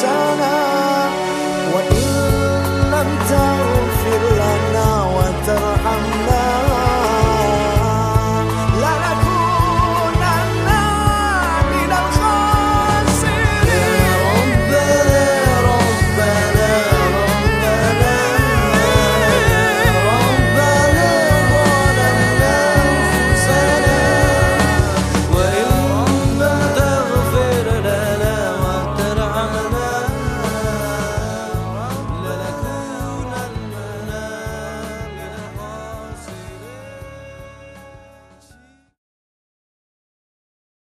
sana